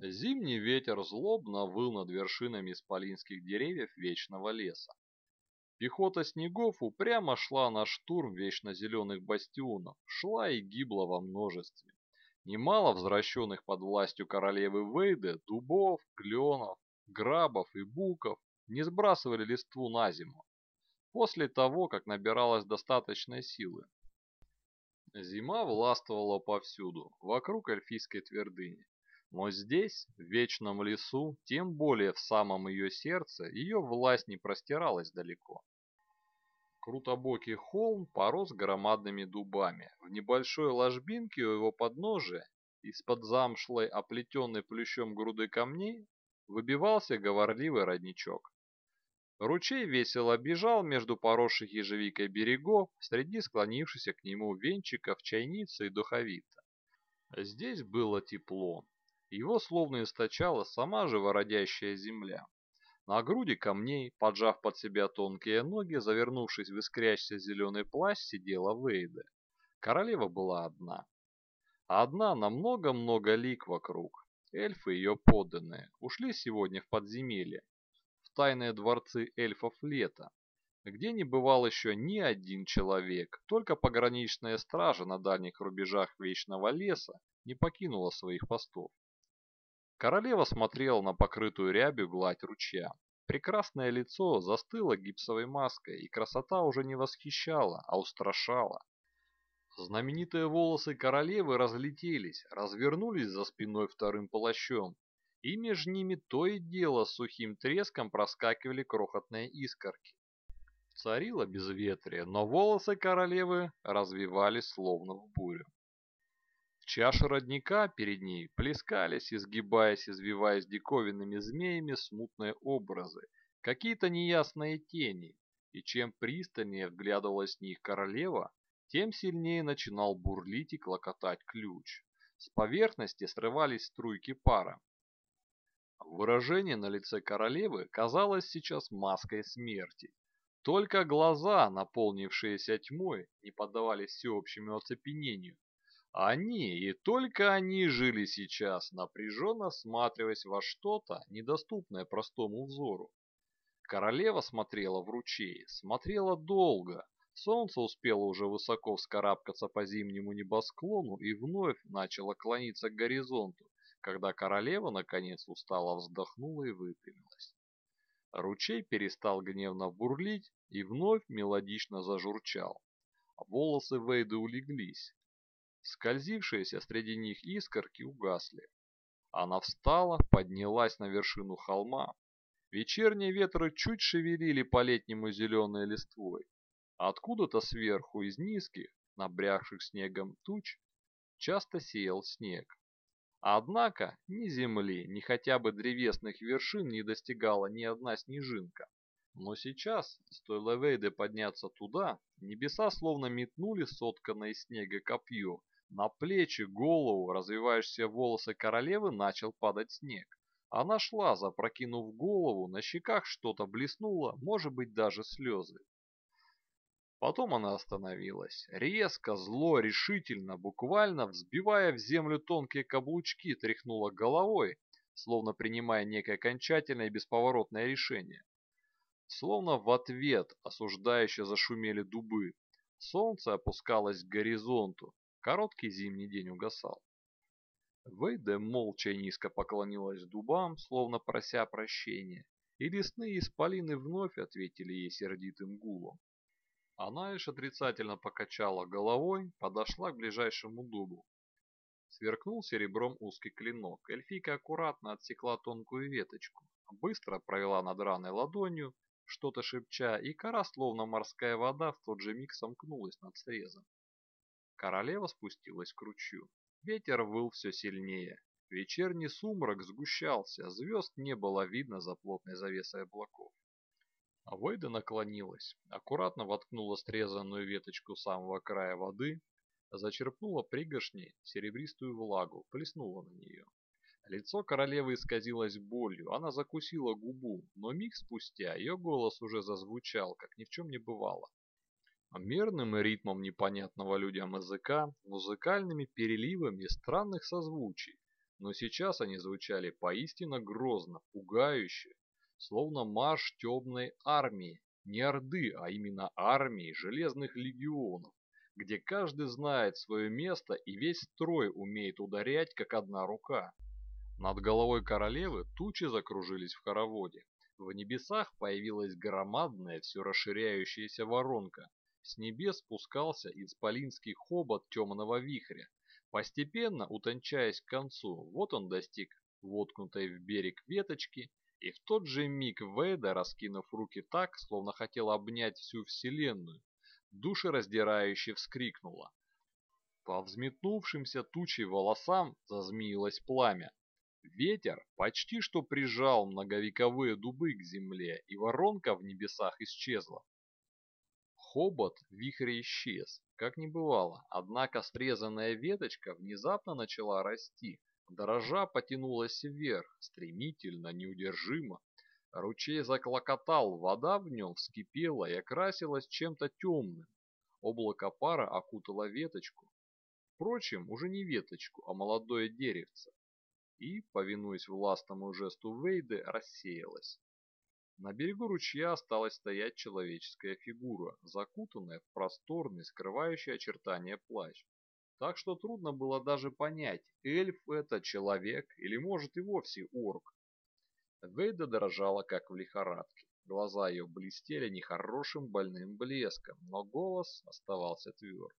Зимний ветер злобно выл над вершинами исполинских деревьев вечного леса. Пехота снегов упрямо шла на штурм вечно зеленых бастионов, шла и гибла во множестве. Немало возвращенных под властью королевы Вейды дубов, кленов, грабов и буков не сбрасывали листву на зиму, после того, как набиралось достаточной силы. Зима властвовала повсюду, вокруг эльфийской твердыни. Но здесь, в вечном лесу, тем более в самом ее сердце, ее власть не простиралась далеко. Крутобокий холм порос громадными дубами. В небольшой ложбинке у его подножия, из-под замшлой, оплетенной плющом груды камней, выбивался говорливый родничок. Ручей весело бежал между поросших ежевикой берегов среди склонившихся к нему венчиков чайницы и духовита. Здесь было тепло. Его словно источала сама живородящая земля. На груди камней, поджав под себя тонкие ноги, завернувшись в искрящийся зеленый плащ, сидела Вейда. Королева была одна. Одна на много-много лик вокруг. Эльфы ее подданные ушли сегодня в подземелье, тайные дворцы эльфов лета, где не бывал еще ни один человек, только пограничная стража на дальних рубежах Вечного леса не покинула своих постов. Королева смотрела на покрытую рябью гладь ручья. Прекрасное лицо застыло гипсовой маской, и красота уже не восхищала, а устрашала. Знаменитые волосы королевы разлетелись, развернулись за спиной вторым плащом, и между ними то и дело сухим треском проскакивали крохотные искорки. Царило безветрие, но волосы королевы развивались словно в бурю. В чаше родника перед ней плескались, изгибаясь, извиваясь диковинными змеями смутные образы, какие-то неясные тени, и чем пристальнее вглядывалась в них королева, тем сильнее начинал бурлить и клокотать ключ. С поверхности срывались струйки пара, Выражение на лице королевы казалось сейчас маской смерти. Только глаза, наполнившиеся тьмой, не поддавались всеобщему оцепенению. Они, и только они жили сейчас, напряженно всматриваясь во что-то, недоступное простому взору. Королева смотрела в ручей, смотрела долго. Солнце успело уже высоко вскарабкаться по зимнему небосклону и вновь начало клониться к горизонту, когда королева наконец устало вздохнула и выпрямилась. Ручей перестал гневно бурлить и вновь мелодично зажурчал. Волосы Вейды улеглись. Скользившиеся среди них искорки угасли. Она встала, поднялась на вершину холма. Вечерние ветры чуть шевелили по-летнему зеленой листвой. Откуда-то сверху из низких, набрякших снегом туч, часто сеял снег. Однако ни земли, ни хотя бы древесных вершин не достигала ни одна снежинка. Но сейчас, стоило Вейде подняться туда, небеса словно метнули сотканное из снега копье. На плечи, голову, развивающиеся волосы королевы начал падать снег. Она шла, запрокинув голову, на щеках что-то блеснуло, может быть даже слезы. Потом она остановилась. Резко, зло, решительно, буквально взбивая в землю тонкие каблучки, тряхнула головой, словно принимая некое окончательное и бесповоротное решение. Словно в ответ осуждающе зашумели дубы. Солнце опускалось к горизонту. Короткий зимний день угасал. Вейде молча и низко поклонилась дубам, словно прося прощения, и лесные исполины вновь ответили ей сердитым гулом. Она лишь отрицательно покачала головой, подошла к ближайшему дубу. Сверкнул серебром узкий клинок. Эльфийка аккуратно отсекла тонкую веточку, быстро провела над раной ладонью, что-то шепча, и кора, словно морская вода, в тот же миг сомкнулась над срезом. Королева спустилась к ручью. Ветер выл все сильнее. Вечерний сумрак сгущался, звезд не было видно за плотной завесой облаков. А Вейда наклонилась, аккуратно воткнула срезанную веточку самого края воды, зачерпнула пригоршней серебристую влагу, плеснула на нее. Лицо королевы исказилось болью, она закусила губу, но миг спустя ее голос уже зазвучал, как ни в чем не бывало. Мерным ритмом непонятного людям языка, музыкальными переливами странных созвучий, но сейчас они звучали поистине грозно, пугающе, словно марш темной армии, не орды, а именно армии железных легионов, где каждый знает свое место и весь строй умеет ударять, как одна рука. Над головой королевы тучи закружились в хороводе. В небесах появилась громадная, все расширяющаяся воронка. С небес спускался исполинский хобот темного вихря, постепенно утончаясь к концу. Вот он достиг воткнутой в берег веточки, и в тот же миг Вейда, раскинув руки так, словно хотел обнять всю вселенную, душераздирающе вскрикнула. По взметнувшимся тучей волосам зазмеилось пламя. Ветер почти что прижал многовековые дубы к земле, и воронка в небесах исчезла. Хобот вихря исчез, как не бывало, однако срезанная веточка внезапно начала расти, Дрожа потянулась вверх, стремительно, неудержимо. Ручей заклокотал, вода в нем вскипела и окрасилась чем-то темным. Облако пара окутало веточку. Впрочем, уже не веточку, а молодое деревце. И, повинуясь властному жесту Вейды, рассеялось. На берегу ручья осталась стоять человеческая фигура, закутанная в просторный, скрывающий очертания плащ так что трудно было даже понять, эльф это человек или может и вовсе орк. Вейда дрожала как в лихорадке. Глаза ее блестели нехорошим больным блеском, но голос оставался тверд.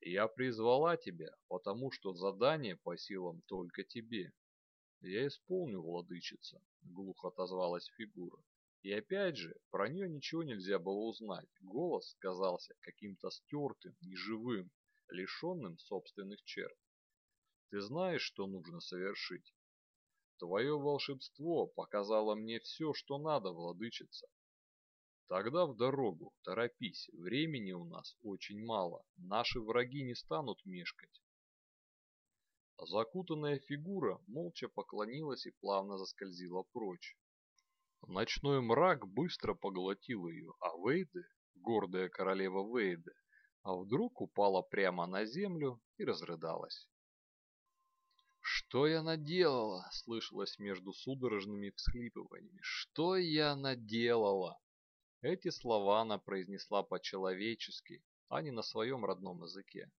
«Я призвала тебя, потому что задание по силам только тебе». «Я исполню, владычица», — глухо отозвалась фигура. И опять же, про нее ничего нельзя было узнать. Голос казался каким-то стертым, неживым, лишенным собственных черт. Ты знаешь, что нужно совершить. Твое волшебство показало мне все, что надо, владычица. Тогда в дорогу, торопись, времени у нас очень мало, наши враги не станут мешкать. Закутанная фигура молча поклонилась и плавно заскользила прочь. Ночной мрак быстро поглотил ее, а Вейде, гордая королева Вейде, а вдруг упала прямо на землю и разрыдалась. «Что я наделала?» — слышалось между судорожными всхлипываниями. «Что я наделала?» Эти слова она произнесла по-человечески, а не на своем родном языке.